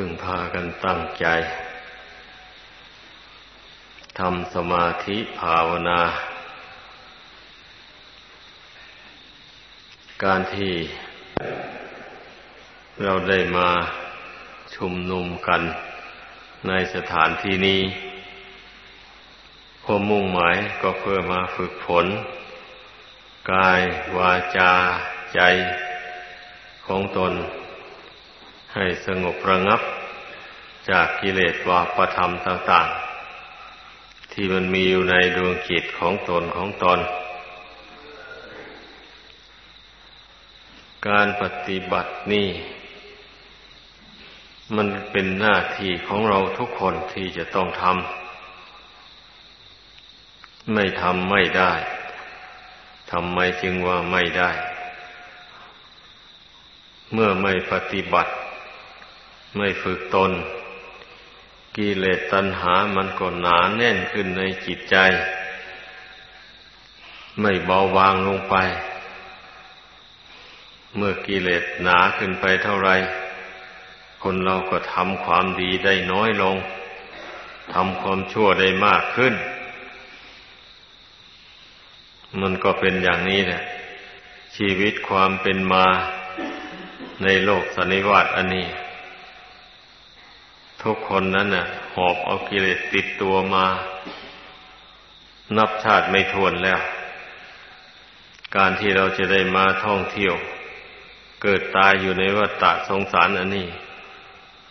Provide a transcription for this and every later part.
พึ่งพากันตั้งใจทำสมาธิภาวนา การที่เราได้มาชุมนุมกันในสถานที่นี้ความมุ่งหมายก็เพื่อมาฝึกฝนกายวาจาใจของตน ให้สงบระงับจากกิเลสวาประธรรมต่าง ๆ ที่มันมีอยู่ในดวงจิตของตนของตน การปฏิบัตินี่ มันเป็นหน้าที่ของเราทุกคนที่จะต้องทำไม่ทำไม่ได้ทำไมจึงว่าไม่ได้ เมื่อไม่ปฏิบัติ ไม่ฝึกตน กิเลสตัณหามันก็หนาแน่นขึ้นในจิตใจ ไม่เบาบางลงไป เมื่อกิเลสหนาขึ้นไปเท่าไร คนเราก็ทำความดีได้น้อยลงทำความชั่วได้มากขึ้น มันก็เป็นอย่างนี้แหละชีวิตความเป็นมาในโลกสันนิวาตอันนี้ ทุกคนนั้นน่ะ หอบเอากิเลสติดตัวมา นับชาติไม่ทวนแล้ว การที่เราจะได้มาท่องเที่ยว เกิดตายอยู่ในวัฏฏะสงสารอันนี้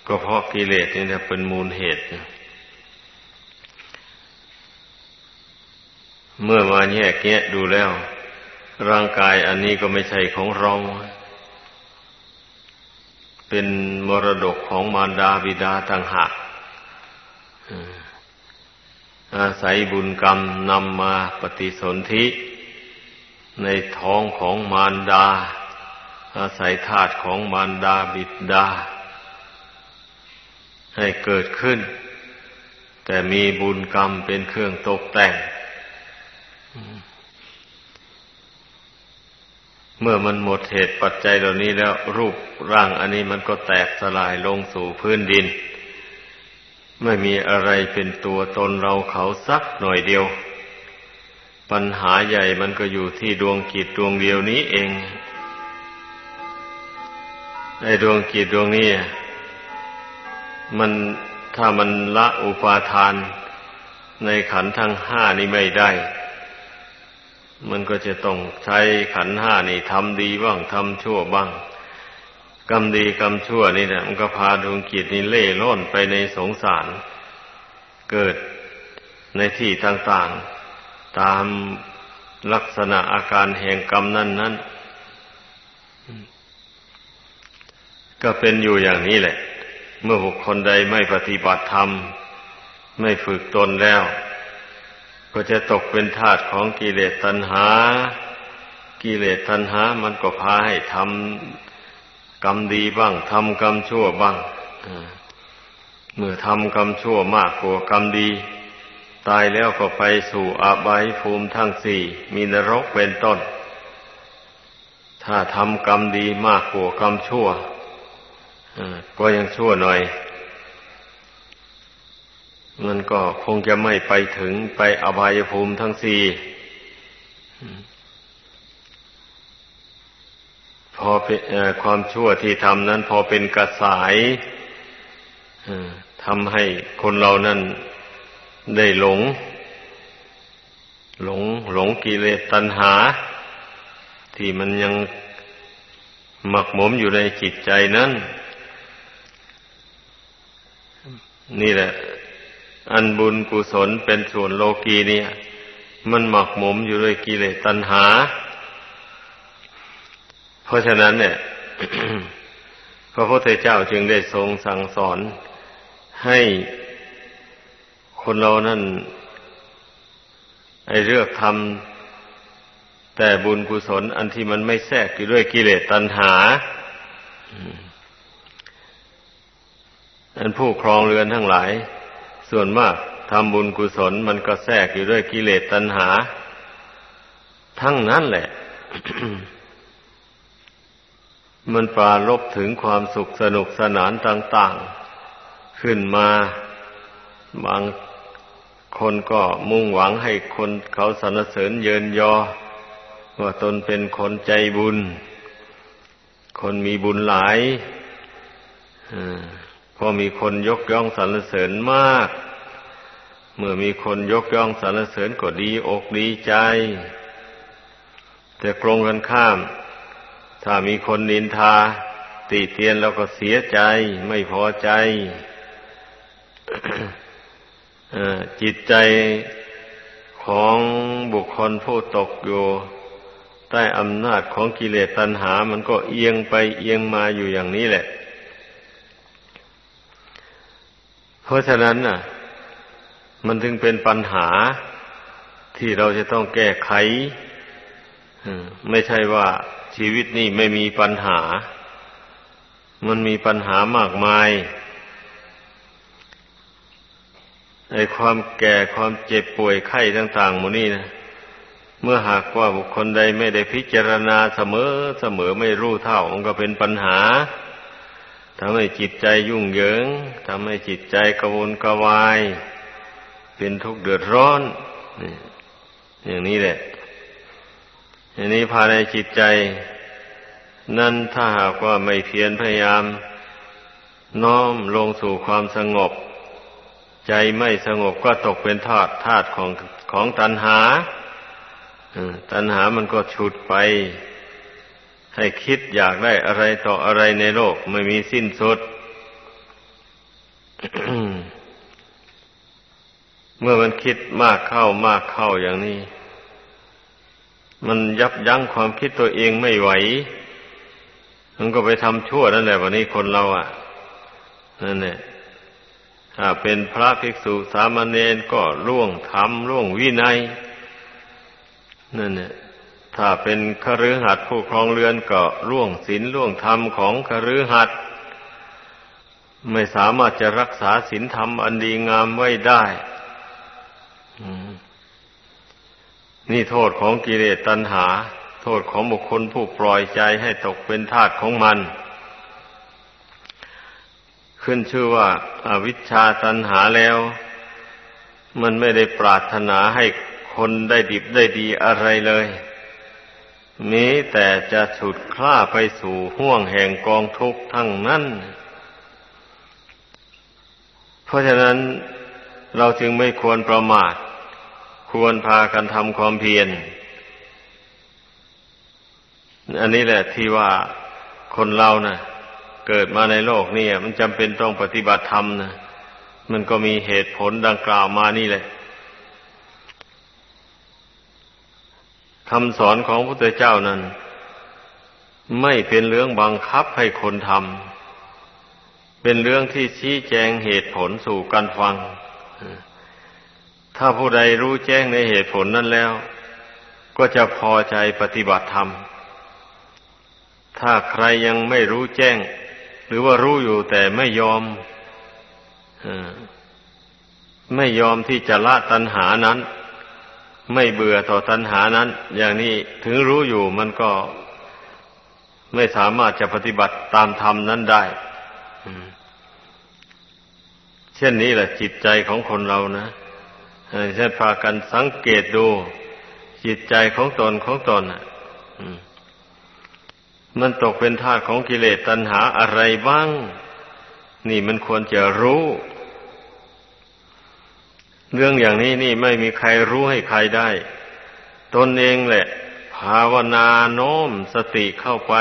ก็เพราะกิเลสนี่ะเป็นมูลเหตุเมื่อมาแยกแยะดูแล้ว ร่างกายอันนี้ก็ไม่ใช่ของเรา เป็นมรดกของมารดาบิดาต่างหากอาศัยบุญกรรมนำมาปฏิสนธิในท้องของมารดา อาศัยธาตุของมารดาบิดา ให้เกิดขึ้น แต่มีบุญกรรมเป็นเครื่องตกแต่ง เมื่อมันหมดเหตุปัจจัยเหล่านี้แล้วรูปร่างอันนี้มันก็แตกสลายลงสู่พื้นดิน ไม่มีอะไรเป็นตัวตนเราเขาสักหน่อยเดียว ปัญหาใหญ่มันก็อยู่ที่ดวงกิจดวงเดียวนี้เองไอ้ดวงกิจดวงนี้มันถ้ามันละอุปาทานในขันทั้งห้านี้ไม่ได้ มันก็จะต้องใช้ขันห้านี่ทำดีบ้างทำชั่วบ้าง กรรมดีกรรมชั่วนี่แหละมันก็พาดวงกิจนี่เล่ร่อนไปในสงสาร เกิดในที่ต่างๆ ตามลักษณะอาการแห่งกรรมนั่นนั้นก็เป็นอยู่อย่างนี้แหละ เมื่อบุคคลใดไม่ปฏิบัติธรรม ไม่ฝึกตนแล้ว ก็จะตกเป็นทาสของกิเลสตัณหา กิเลสตัณหา มันก็พาให้ทำกรรมดีบ้างทำกรรมชั่วบ้างเมื่อทำกรรมชั่วมากกว่ากรรมดี ตายแล้วก็ไปสู่อาบายภูมิทั้งสี่มีนรกเป็นต้น ถ้าทำกรรมดีมากกว่ากรรมชั่วก็ยังชั่วหน่อย มันก็คงจะไม่ไปถึงไปอบายภูมิทั้งสี่พอความชั่วที่ทำนั้น พอเป็นกระสายทำให้คนเรานั้นได้หลง หลงหลงกิเลสตัณหา ที่มันยังหมักหมมอยู่ในจิตใจนั้น นี่แหละ อันบุญกุศลเป็นส่วนโลกีเนี่ย มันหมักหมมอยู่ด้วยกิเลสตัณหา เพราะฉะนั้นเนี่ย พระพุทธเจ้าจึงได้ทรงสั่งสอนให้คนเรานั่นไอเลือกทำแต่บุญกุศลอันที่มันไม่แทรกอยู่ด้วยกิเลสตัณหาอันผู้ครองเรือนทั้งหลาย ส่วนมากทำบุญกุศลมันก็แทรกอยู่ด้วยกิเลสตัณหา ทั้งนั้นแหละ มันปราลบถึงความสุขสนุกสนานต่าง ๆ ขึ้นมา บางคนก็มุ่งหวังให้คนเขาสรรเสริญเยินยอ ว่าตนเป็นคนใจบุญ คนมีบุญหลายพ อมีคนยกย่องสรรเสริญมาก เมื่อมีคนยกย่องสรรเสริญก็ดีอกดีใจ แต่กรงกันข้าม ถ้ามีคนนินทาตีเตียนแล้วก็เสียใจ ไม่พอใจจิตใจของบุคคลผู้ตกอยู่ใต้อำนาจของกิเลสตัณหา มันก็เอียงไปเอียงมาอยู่อย่างนี้แหละ เพราะฉะนั้นน่ะ มันถึงเป็นปัญหาที่เราจะต้องแก้ไขไม่ใช่ว่าชีวิตนี้ไม่มีปัญหา มันมีปัญหามากมายไอ้ความแก่ความเจ็บป่วยไข้ต่าง ๆ หมดนี่นะเมื่อหากว่าบุคคลใดไม่ได้พิจารณาเสมอเสมอไม่รู้เท่า มันก็เป็นปัญหา ทำให้จิตใจยุ่งเหยิงทำให้จิตใจกระวนกระวาย เป็นทุกข์เดือดร้อนอย่างนี้แหละอย่างนี้ภายในจิตใจ นั่นถ้าหากว่าไม่เพียรพยายาม น้อมลงสู่ความสงบ ใจไม่สงบก็ตกเป็นทาตทาตของของตัณหาตัณหามันก็ฉุดไป ให้คิดอยากได้อะไรต่ออะไรในโลกไม่มีสิ้นสุด เมื่อมันคิดมากเข้ามากเข้าอย่างนี้ มันยับยั้งความคิดตัวเองไม่ไหว มันก็ไปทำชั่วนั่นแหละวันนี้คนเราอะนั่นแหละถ้าเป็นพระภิกษุสามเณรก็ล่วงธรรมล่วงวินัย นั่นเนี่ย ถ้าเป็นคฤหัสถ์ผู้ครองเรือนก็ล่วงศีลล่วงธรรมของคฤหัสถ์ไม่สามารถจะรักษาศีลธรรมอันดีงามไว้ได้นี่โทษของกิเลสตัณหา โทษของบุคคลผู้ปล่อยใจให้ตกเป็นทาสของมัน ขึ้นชื่อว่าอาวิชชาตันหาแล้ว มันไม่ได้ปรารถนาให้คนได้ดิบได้ดีอะไรเลย มีแต่จะฉุดคล้าไปสู่ห่วงแห่งกองทุกข์ทั้งนั้น เพราะฉะนั้นเราจึงไม่ควรประมาท ควรพากันทำความเพียร อันนี้แหละที่ว่าคนเรานะ่ะ เกิดมาในโลกนี่มันจำเป็นต้องปฏิบัติธรรมนะมันก็มีเหตุผลดังกล่าวมานี่แหละ คำสอนของพระพุทธเจ้านั้น ไม่เป็นเรื่องบังคับให้คนทำเป็นเรื่องที่ชี้แจงเหตุผลสู่การฟัง ถ้าผู้ใดรู้แจ้งในเหตุผลนั้นแล้ว ก็จะพอใจปฏิบัติธรรม ถ้าใครยังไม่รู้แจ้ง หรือว่ารู้อยู่แต่ไม่ยอมไม่ยอมที่จะละตัณหานั้น ไม่เบื่อต่อตัณหานั้น อย่างนี้ถึงรู้อยู่มันก็ไม่สามารถจะปฏิบัติตามธรรมนั้นได้เช่นนี้แหละจิตใจของคนเรานะเช่นพากันสังเกตดู จิตใจของตนของตนอะมันตกเป็นทาสของกิเลสตัณหาอะไรบ้าง นี่มันควรจะรู้ เรื่องอย่างนี้นี่ไม่มีใครรู้ให้ใครได้ ตนเองแหละ ภาวนาโน้มสติเข้าไป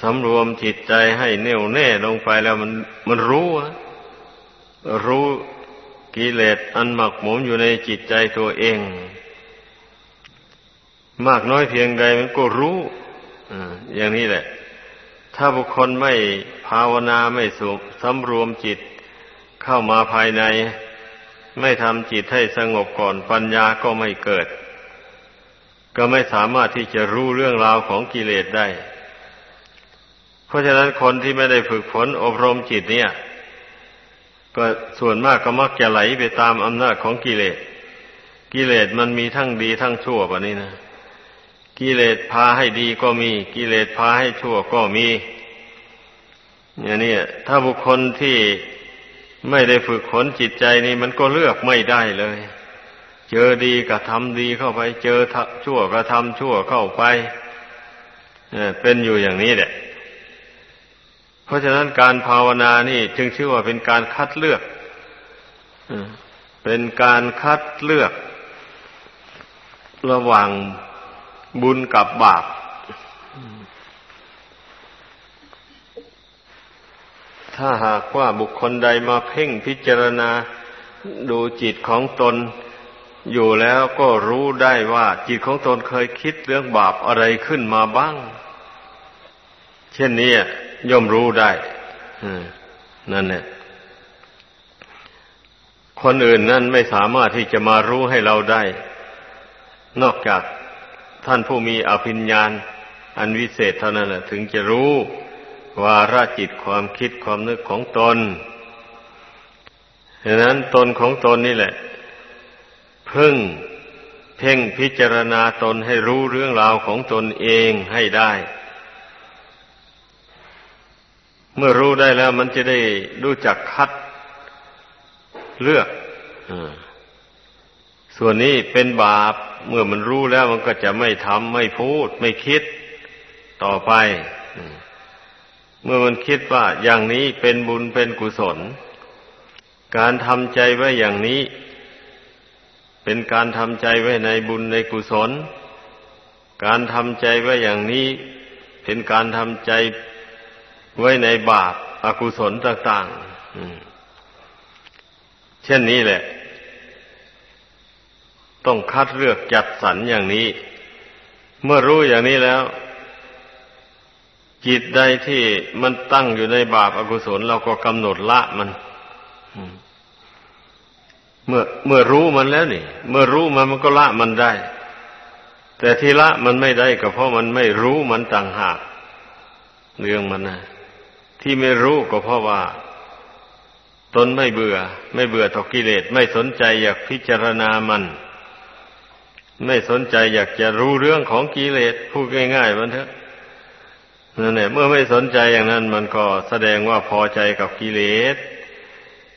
สำรวมจิตใจให้แน่วแน่ลงไปแล้วมันมันรู้รู้กิเลสอันหมักหมมอยู่ในจิตใจตัวเอง มากน้อยเพียงใดมันก็รู้อย่างนี้แหละ ถ้าบุคคลไม่ภาวนาไม่สุสำรวมจิตเข้ามาภายใน ไม่ทำจิตให้สงบก่อนปัญญาก็ไม่เกิด ก็ไม่สามารถที่จะรู้เรื่องราวของกิเลสได้ เพราะฉะนั้นคนที่ไม่ได้ฝึกฝนอบรมจิตเนี่ย ก็ส่วนมากก็มักจะไหลไปตามอำนาจของกิเลส กิเลสมันมีทั้งดีทั้งชั่วแบบนี้นะกิเลสพาให้ดีก็มี กิเลสพาให้ชั่วก็มีอย่างนี้ถ้าบุคคลที่ ไม่ได้ฝึกขนจิตใจนี่มันก็เลือกไม่ได้เลย เจอดีก็ทำดีเข้าไป เจอชั่วก็ทำชั่วเข้าไปเป็นอยู่อย่างนี้แหละ เพราะฉะนั้นการภาวนานี่ จึงชื่อว่าเป็นการคัดเลือกเป็นการคัดเลือก ระหว่างบุญกับบาป ถ้าหากว่าบุคคลใดมาเพ่งพิจารณาดูจิตของตน อยู่แล้วก็รู้ได้ว่าจิตของตนเคยคิดเรื่องบาปอะไรขึ้นมาบ้าง เช่นนี้ย่อมรู้ได้นั่นเนี่ยคนอื่นนั่นไม่สามารถที่จะมารู้ให้เราได้ นอกจากท่านผู้มีอภิญญาณอันวิเศษเท่านั้นแหละถึงจะรู้ วาระจิตความคิดความนึกของตนดังนั้นตนของตนนี่แหละ พึ่งเพ่งพิจารณาตนให้รู้เรื่องราวของตนเองให้ได้ เมื่อรู้ได้แล้วมันจะได้รู้จักคัดเลือกอส่วนนี้เป็นบาป เมื่อมันรู้แล้วมันก็จะไม่ทำไม่พูด ไม่คิดต่อไป เมื่อมันคิดว่าอย่างนี้เป็นบุญเป็นกุศล การทำใจไว้อย่างนี้ เป็นการทำใจไว้ในบุญในกุศล การทำใจไว้อย่างนี้เป็นการทำใจไว้ในบาปอากุศลต่างๆเช่นนี้แหละ ต้องคัดเลือกจัดสรรอย่างนี้ เมื่อรู้อย่างนี้แล้ว จิตใดที่มันตั้งอยู่ในบาปอากุศลเราก็กำหนดละมันเมื่อเมื่อรู้มันแล้วนี่ เมื่อรู้มันมันก็ละมันได้ แต่ที่ละมันไม่ได้ก็เพราะมันไม่รู้มันต่างหากเรื่องมันนะที่ไม่รู้ก็เพราะว่า ตนไม่เบื่อ ไม่เบื่อต่อกิเลสไม่สนใจอยากพิจารณามัน ไม่สนใจอยากจะรู้เรื่องของกิเลสพูดง่ายๆมันเถอะ นั่นแหละเมื่อไม่สนใจอย่างนั้น มันก็แสดงว่าพอใจกับกิเลส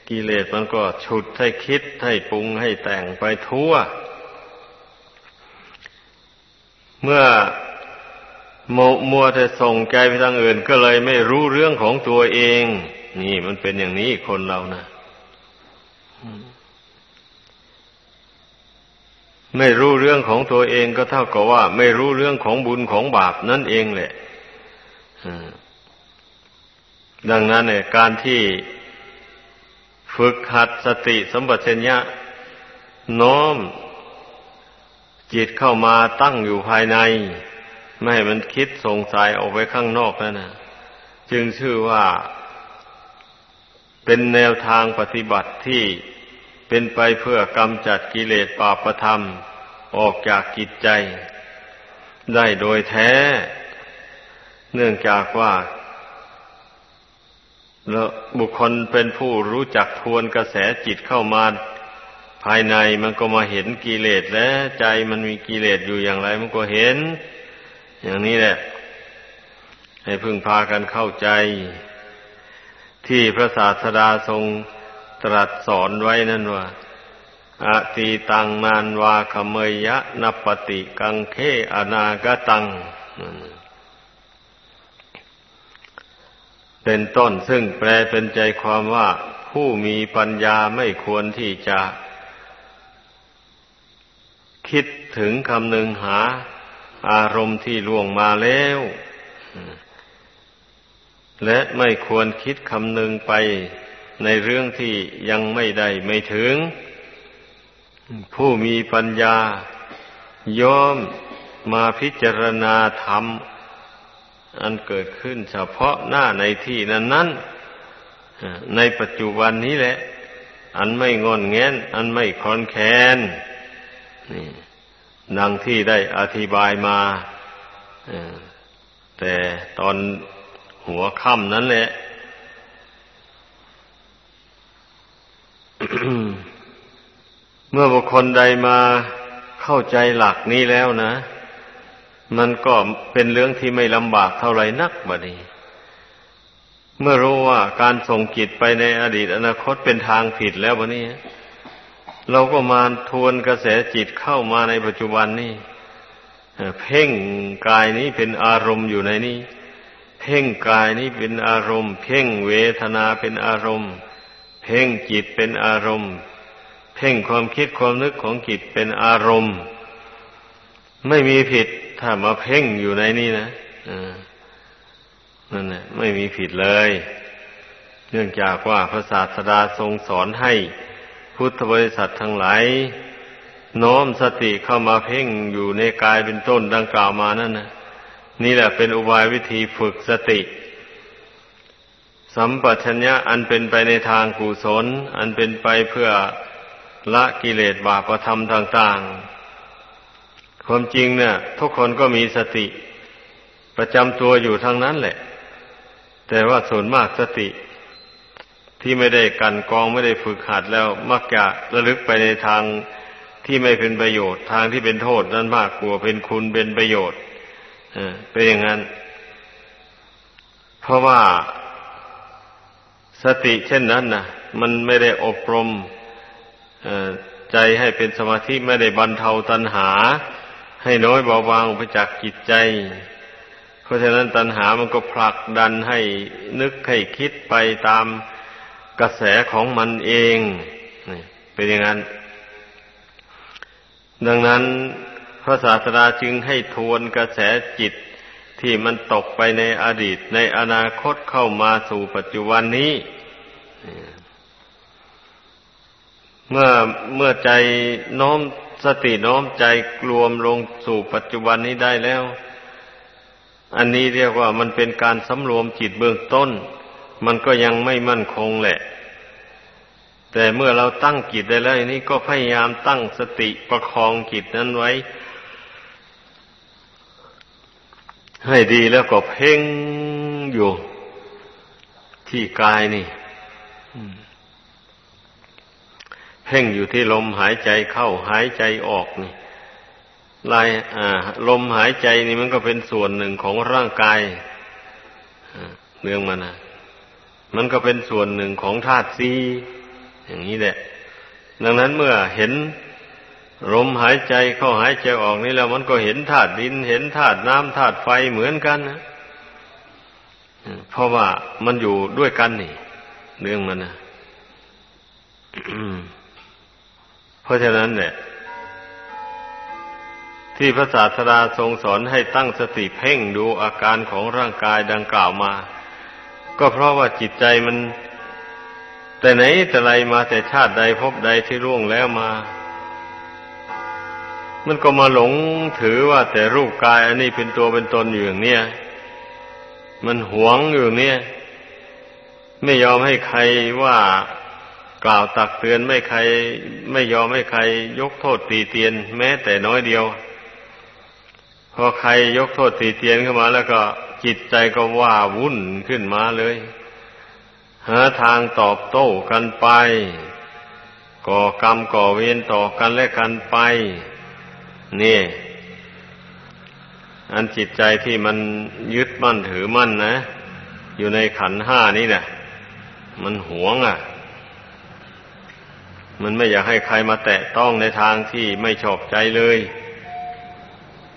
กิเลสมันก็ฉุดให้คิดให้ปรุงให้แต่งไปทั่ว เมื่อมมัวแต่ส่งใจไปทางอื่นก็เลยไม่รู้เรื่องของตัวเอง นี่มันเป็นอย่างนี้คนเรานะไม่รู้เรื่องของตัวเองก็เท่ากับว่า ไม่รู้เรื่องของบุญของบาปนั่นเองแหละ ดังนั้นเนี่ย การที่ฝึกหัดสติสมบัติเชญะน้อมจิตเข้ามาตั้งอยู่ภายใน ไม่ให้มันคิดสงสัยออกไปข้างนอกนั่นนะจึงชื่อว่าเป็นแนวทางปฏิบัติที่เป็นไปเพื่อกำจัดกิเลสปาประธรรม ออกจากจิตใจ ได้โดยแท้ เนื่องจากว่าบุคคลเป็นผู้รู้จักทวนกระแสจิตเข้ามาภายในมันก็มาเห็นกิเลสและใจมันมีกิเลสอยู่อย่างไร มันก็เห็น อย่างนี้แหละ ให้พึงพากันเข้าใจ ที่พระศาสดาทรงตรัสสอนไว้นั่นว่าอาตีตังนานวาขเมยะนปติกังเคอนากตัง เป็นต้นซึ่งแปลเป็นใจความว่าผู้มีปัญญาไม่ควรที่จะ คิดถึงคำหนึ่งหา อารมณ์ที่ล่วงมาแล้ว และไม่ควรคิดคำหนึ่งไปในเรื่องที่ยังไม่ได้ไม่ถึง ผู้มีปัญญาย่อมมาพิจารณาธรรม อันเกิดขึ้นเฉพาะหน้าในที่นั้นนั้นในปัจจุบันนี้แหละ อันไม่งอนแงนอันไม่คอนแคนนี่ดังที่ได้อธิบายมาแต่ตอนหัวค่ำนั้นแหละเมื่อบุคคลใดมาเข้าใจหลักนี้แล้วนะ มันก็เป็นเรื่องที่ไม่ลำบากเท่าไรนักบดนี้เมื่อรู้ว่าการส่งจิตไปในอดีตอนาคตเป็นทางผิดแล้ววันนี้ เราก็มาทวนกระแสจิตเข้ามาในปัจจุบันนี่เพ่งกายนี้เป็นอารมณ์อยู่ในนี้เพ่งกายนี้เป็นอารมณ์ เพ่งเวทนาเป็นอารมณ์ เพ่งจิตเป็นอารมณ์ เพ่งความคิดความนึกของจิตเป็นอารมณ์ ไม่มีผิด ถ้ามาเพ่งอยู่ในนี้นะนั่นแหละไม่มีผิดเลย เนื่องจากว่าพระศาสดาทรงสอนให้พุทธบริษัททั้งหลายน้อมสติเข้ามาเพ่งอยู่ในกายเป็นต้นดังกล่าวมานั่นนะนี่แหละเป็นอุบายวิธีฝึกสติ สัมปชัญญะอันเป็นไปในทางกุศล อันเป็นไปเพื่อละกิเลสบาปธรรมต่าง ๆ ความจริงเนี่ย ทุกคนก็มีสติ ประจำตัวอยู่ทั้งนั้นแหละ แต่ว่าส่วนมากสติ ที่ไม่ได้กันกองไม่ได้ฝึกหัดแล้ว มักจะระลึกไปในทางที่ไม่เป็นประโยชน์ ทางที่เป็นโทษนั้นมากกลัวเป็นคุณเป็นประโยชน์เป็นอย่างนั้น เพราะว่าสติเช่นนั้นนะมันไม่ได้อบรมใจให้เป็นสมาธิไม่ได้บรรเทาตัณหา ให้น้อยเบาบางไปจากจิตใจ เพราะฉะนั้นตัณหามันก็ผลักดันให้นึกให้คิดไปตามกระแสของมันเองเป็นอย่างนั้น ดังนั้นพระศาสดาจึงให้ทวนกระแสจิตที่มันตกไปในอดีตในอนาคตเข้ามาสู่ปัจจุบันนี้ เมื่อเมื่อใจน้อม สติน้อมใจรวมลงสู่ปัจจุบันนี้ได้แล้ว อันนี้เรียกว่ามันเป็นการสำรวมจิตเบื้องต้น มันก็ยังไม่มั่นคงแหละ แต่เมื่อเราตั้งจิตได้แล้วนี่ก็พยายามตั้งสติประคองจิตนั้นไว้ ให้ดีแล้วก็เพ่งอยู่ที่กายนี่ เพ่งอยู่ที่ลมหายใจเข้าหายใจออกนี่ลายลมหายใจนี่มันก็เป็นส่วนหนึ่งของร่างกายเรื่องมันนะมันก็เป็นส่วนหนึ่งของธาตุซีอย่างนี้แหละ ดังนั้นเมื่อเห็นลมหายใจเข้าหายใจออกนี่แล้ว มันก็เห็นธาตุดิน เห็นธาตุน้ำธาตุไฟเหมือนกันนะเพราะว่ามันอยู่ด้วยกันนี่ เรื่องมันนะ เพราะฉะนั้นเนี่ย ที่พระศาสดาทรงสอนให้ตั้งสติเพ่งดูอาการของร่างกายดังกล่าวมา ก็เพราะว่าจิตใจมัน แต่ไหนแต่ไรมาแต่ชาติใดพบใดที่ร่วงแล้วมา มันก็มาหลงถือว่าแต่รูปกายอันนี้เป็นตัวเป็นตนอยู่อย่างเนี้ยมันหวงอยู่เนี้ยไม่ยอมให้ใครว่า กล่าวตักเตือนไม่ใคร ไม่ยอมให้ใคร ยกโทษตีเตียน แม้แต่น้อยเดียว พอใครยกโทษตีเตียนเข้ามาแล้วก็จิตใจก็ว่าวุ่นขึ้นมาเลย หาทางตอบโต้กันไป ก่อกรรมก่อเวรต่อกันและกันไป นี่ อันจิตใจที่มันยึดมั่นถือมั่นนะ อยู่ในขันห้านี้เนะี่ยมันหวงอะ มันไม่อยากให้ใครมาแตะต้องในทางที่ไม่ชอบใจเลย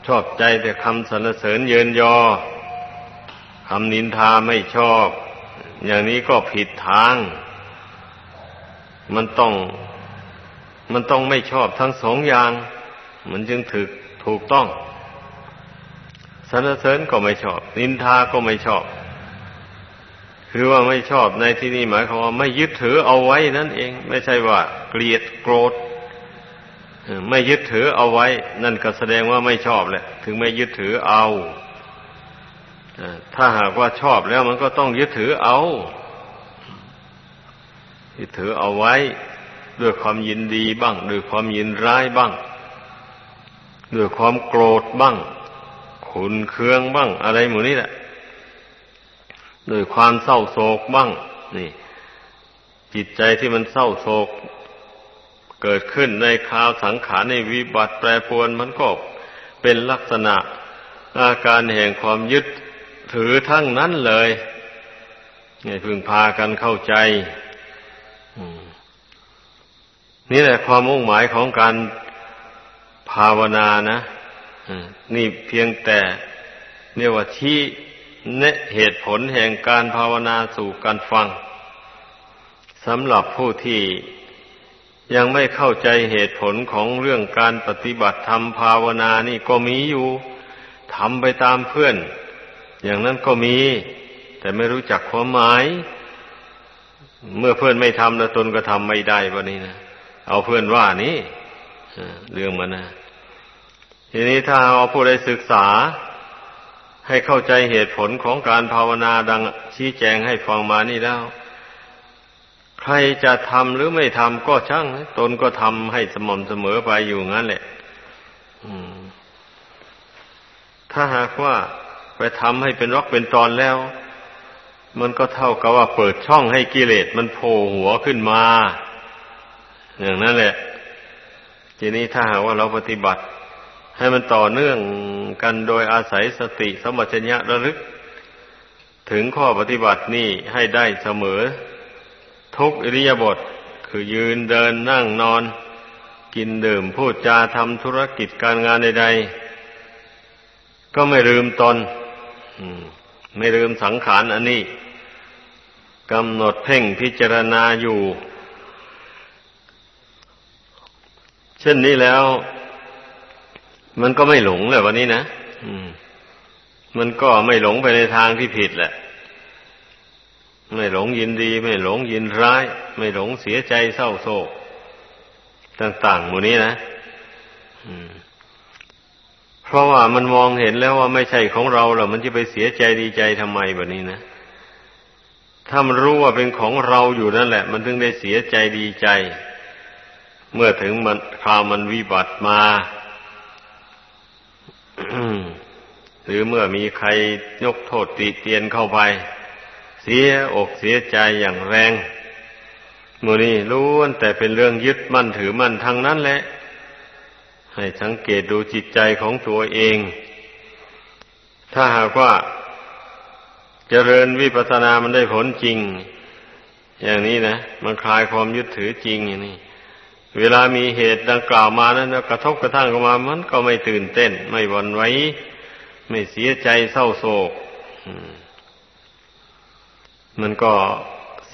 ชอบใจแต่คำสรรเสริญเยินยอคำนินทาไม่ชอบ อย่างนี้ก็ผิดทาง มันต้อง มันต้องไม่ชอบทั้งสองอย่าง มันจึงถูกถูกต้องสรรเสริญก็ไม่ชอบ นินทาก็ไม่ชอบ คือว่าไม่ชอบในที่นี้หมายความว่าไม่ยึดถือเอาไว้นั่นเอง ไม่ใช่ว่า เกลียดโกรธไม่ยึดถือเอาไว้ นั่นก็แสดงว่าไม่ชอบแหละ ถึงไม่ยึดถือเอาถ้าหากว่าชอบแล้วมันก็ต้องยึดถือเอา ยึดถือเอาไว้ ด้วยความยินดีบ้าง ด้วยความยินร้ายบ้าง ด้วยความโกรธบ้างขุนเคืองบ้าง อะไรหมู่นี้แหละ ด้วยความเศร้าโศกบ้าง นี่ จิตใจที่มันเศร้าโศก เกิดขึ้นในคราวสังขารในวิบัติแปรปรวนมันก็เป็นลักษณะ อาการแห่งความยึดถือทั้งนั้นเลยให้พึงพากันเข้าใจนี่แหละความมุ่งหมายของการภาวนานะนี่เพียงแต่เนี่ยว่าชี้ เนเหตุผลแห่งการภาวนาสู่การฟังสำหรับผู้ที่ยังไม่เข้าใจเหตุผลของเรื่องการปฏิบัติธรรมภาวนานี่ก็มีอยู่ทำไปตามเพื่อน อย่างนั้นก็มี แต่ไม่รู้จักความหมาย เมื่อเพื่อนไม่ทำแล้วตนก็ทำไม่ได้วันนี้นะเอาเพื่อนว่านี่เรื่องมันนะทีนี้ถ้าเอาผู้ใดศึกษา ให้เข้าใจเหตุผลของการภาวนาดังชี้แจงให้ฟังมานี่แล้ว ใครจะทำหรือไม่ทำก็ช่าง ตนก็ทำให้สม่ำเสมอไปอยู่งั้นแหละถ้าหากว่าไปทำให้เป็นรักเป็นตอนแล้ว มันก็เท่ากับว่าเปิดช่องให้กิเลสมันโผล่หัวขึ้นมา อย่างนั้นแหละ ทีนี้ถ้าหากว่าเราปฏิบัติ ให้มันต่อเนื่องกันโดยอาศัยสติสมัชัญญะระลึก ถึงข้อปฏิบัตินี่ให้ได้เสมอ ทุกอิริยาบถคือยืนเดินนั่งนอน กินดื่มพูดจาทำธุรกิจการงานใดๆ ก็ไม่ลืมตนไม่ลืมสังขารอันนี้กำหนดเพ่งพิจารณาอยู่ เช่นนี้แล้ว มันก็ไม่หลงเลยวันนี้นะมันก็ไม่หลงไปในทางที่ผิดแหละ ไม่หลงยินดี ไม่หลงยินร้าย ไม่หลงเสียใจเศร้าโศก ต่างๆหมู่นี้นะเพราะว่ามันมองเห็นแล้วว่าไม่ใช่ของเราหรอกมันจะไปเสียใจดีใจทำไมแบบนี้นะถ้ามันรู้ว่าเป็นของเราอยู่นั่นแหละ มันถึงได้เสียใจดีใจ เมื่อถึงมันคราวมันวิบัติมา หรือเมื่อมีใครยกโทษตีเตียนเข้าไป เสียอกเสียใจอย่างแรงมูนี่ล้วนแต่เป็นเรื่องยึดมั่นถือมั่นทางนั้นแหละ ให้สังเกตดูจิตใจของตัวเอง ถ้าหากว่าเจริญวิปัสสนามันได้ผลจริง อย่างนี้นะ มันคลายความยึดถือจริงอย่างนี้ เวลามีเหตุดังกล่าวมานั้นกระทบกระทั่งกันมามันก็ไม่ตื่นเต้น ไม่หวั่นไหวไม่เสียใจเศร้าโศกมันก็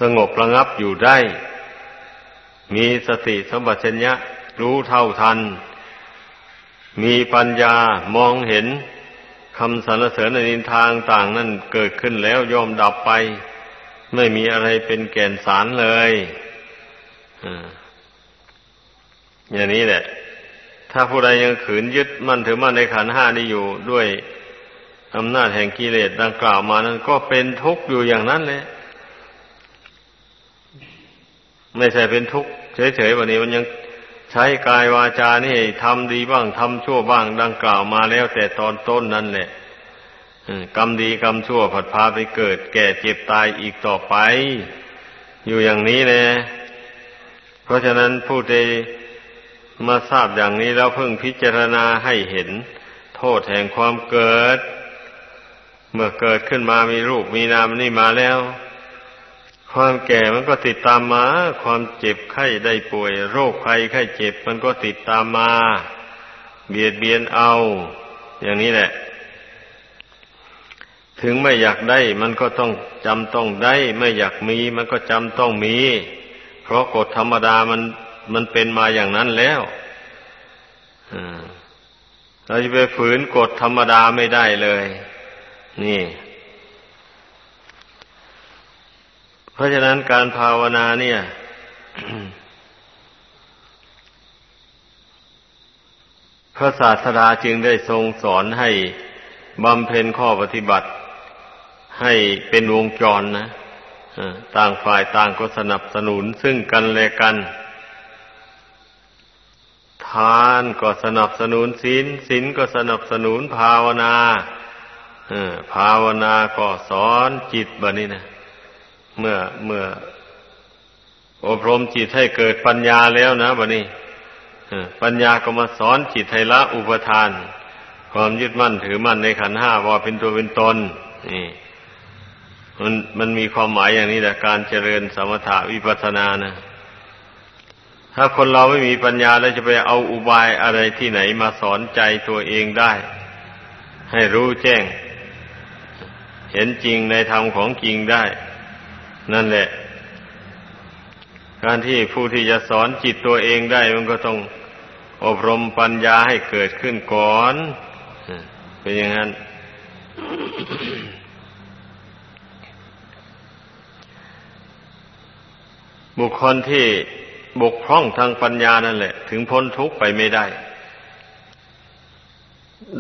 สงบระงับอยู่ได้ มีสติสมบัติชัญญะรู้เท่าทัน มีปัญญามองเห็นคำสรรเสริญในนินทางต่างนั่นเกิดขึ้นแล้วยอมดับไป ไม่มีอะไรเป็นแก่นสารเลย อย่างนี้แหละ ถ้าผู้ใดยังขืนยึดมั่นถือมั่นในขันห้านี้อยู่ด้วยอำนาจแห่งกิเลสดังกล่าวมานั้น ก็เป็นทุกข์อยู่อย่างนั้นแหละไม่ใช่เป็นทุกข์เฉยๆวันนี้มันยังใช้กายวาจานี่ทำดีบ้างทำชั่วบ้าง ดังกล่าวมาแล้ว แต่ตอนต้นนั่นแหละกรรมดีกรรมชั่วผัดพาไปเกิด แก่เจ็บตายอีกต่อไป อยู่อย่างนี้แนะเพราะฉะนั้นผู้ใด มาทราบอย่างนี้แล้วเพิ่งพิจารณาให้เห็น โทษแห่งความเกิด เมื่อเกิดขึ้นมามีรูปมีนามนี่มาแล้ว ความแก่มันก็ติดตามมา ความเจ็บไข้ได้ป่วย โรคภัยไข้เจ็บมันก็ติดตามมา เบียดเบียนเอา อย่างนี้แหละ ถึงไม่อยากได้มันก็ต้องจำต้องได้ ไม่อยากมีมันก็จำต้องมี เพราะกฎธรรมดามัน มันเป็นมาอย่างนั้นแล้วเราจะไปฝืนกฎธรรมดาไม่ได้เลย นี่ เพราะฉะนั้นการภาวนาเนี่ย พระศาสดาจึงได้ทรงสอนให้บำเพ็ญข้อปฏิบัติ ให้เป็นวงจรนะต่างฝ่ายต่างก็สนับสนุนซึ่งกันและกันานก็สนับสนุนศีลศีลก็สนับสนุนภาวนาภาวนาก็สอนจิตแบบนี้นะเมื่อเมื่อ อบรมจิตให้เกิดปัญญาแล้วนะบะนี้ปัญญาก็มาสอนจิตให้ละอุปทาน ความยึดมั่นถือมั่นในขันห้าว่าเป็นตัวเป็นตนนี่มันมันมีความหมายอย่างนี้แหละการเจริญสมถะวิปัสสนานะ ถ้าคนเราไม่มีปัญญาแล้วจะไปเอาอุบายอะไรที่ไหนมาสอนใจตัวเองได้ ให้รู้แจ้ง เห็นจริงในธรรมของจริงได้ นั่นแหละ การที่ผู้ที่จะสอนจิตตัวเองได้ มันก็ต้องอบรมปัญญาให้เกิดขึ้นก่อน เป็นอย่างนั้นบุคคลที่ บกพร่องทางปัญญานั่นแหละ ถึงพ้นทุกข์ไปไม่ได้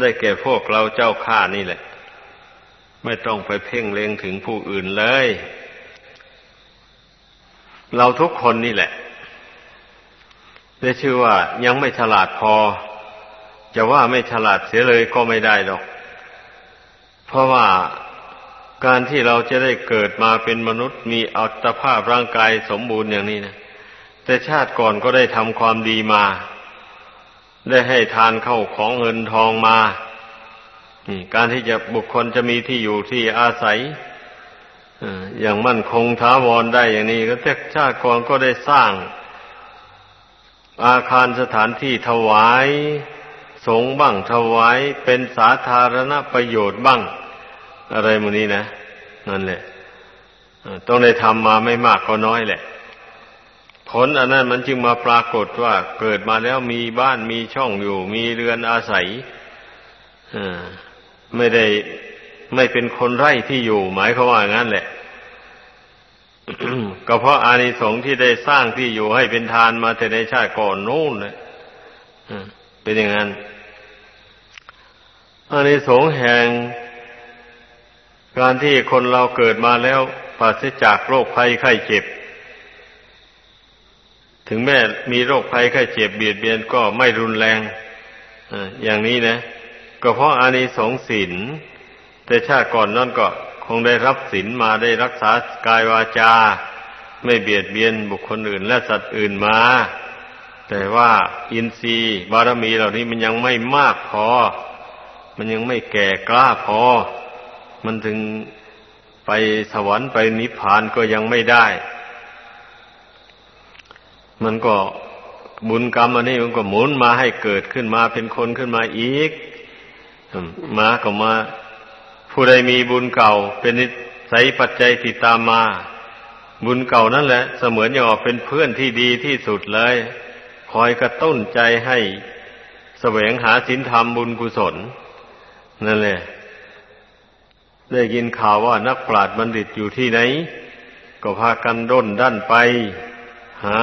ได้แก่พวกเราเจ้าข้านี่แหละ ไม่ต้องไปเพ่งเล็งถึงผู้อื่นเลย เราทุกคนนี่แหละ ได้ชื่อว่ายังไม่ฉลาดพอ จะว่าไม่ฉลาดเสียเลยก็ไม่ได้หรอก เพราะว่าการที่เราจะได้เกิดมาเป็นมนุษย์มีอัตภาพร่างกายสมบูรณ์อย่างนี้นะ แต่ชาติก่อนก็ได้ทำความดีมา ได้ให้ทานเข้าของเงินทองมาการที่จะบุคคลจะมีที่อยู่ที่อาศัยอย่างมั่นคงท้าวรได้อย่างนี้ ก็แต่ชาติก่อนก็ได้สร้าง อาคารสถานที่ถวาย สงบ้างถวายเป็นสาธารณประโยชน์บ้าง อะไรมูนี้นะ นั่นแหละต้องได้ทำมาไม่มากก็น้อยแหละ ผลอันนั้นมันจึงมาปรากฏว่าเกิดมาแล้วมีบ้านมีช่องอยู่ มีเรือนอาศัยไม่ได้ไม่เป็นคนไร่ที่อยู่ หมายเขาว่างั้นแหละ ก็เพราะอานิสงส์ที่ได้สร้างที่อยู่ให้เป็นทานมาแต่ในชาติก่อนนู้นเลยเป็นอย่างนั้นอานิสงส์แห่ง การที่คนเราเกิดมาแล้วปราศจากโรคภัยไข้เจ็บ ถึงแม้มีโรคภัยไข้เจ็บเบียดเบียนก็ไม่รุนแรงอย่างนี้นะ ก็เพราะอานิสงส์ศีลแต่ชาติก่อนนั่นก็คงได้รับศีลมาได้รักษากายวาจา ไม่เบียดเบียนบุคคลอื่น และสัตว์อื่นมา แต่ว่าอินทรีย์บารมีเหล่านี้มันยังไม่มากพอ มันยังไม่แก่กล้าพอ มันถึงไปสวรรค์ไปนิพพานก็ยังไม่ได้ มันก็บุญกรรมอันนี้มันก็หมุนมาให้เกิดขึ้นมาเป็นคนขึ้นมาอีกมาก็มา ผู้ใดมีบุญเก่า เป็นนิสัยปัจจัยติดตามมา บุญเก่านั่นแหละ เสมือนอย่างเป็นเพื่อนที่ดีที่สุดเลย คอยกระตุ้นใจให้แสวงหาศีลธรรมบุญกุศล นั่นแหละ ได้ยินข่าวว่านักปราชญ์บัณฑิตอยู่ที่ไหน ก็พากันด้นด้านไป หา